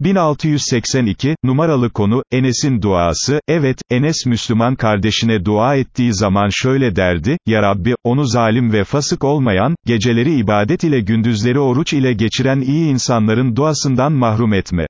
1682, numaralı konu, Enes'in duası, evet, Enes Müslüman kardeşine dua ettiği zaman şöyle derdi, Ya Rabbi, onu zalim ve fasık olmayan, geceleri ibadet ile gündüzleri oruç ile geçiren iyi insanların duasından mahrum etme.